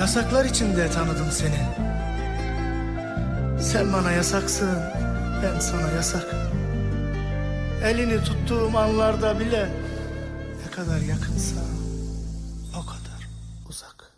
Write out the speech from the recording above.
Yasaklar içinde tanıdım seni. Sen bana yasaksın, ben sana yasak. Elini tuttuğum anlarda bile ne kadar yakınsa o kadar uzak.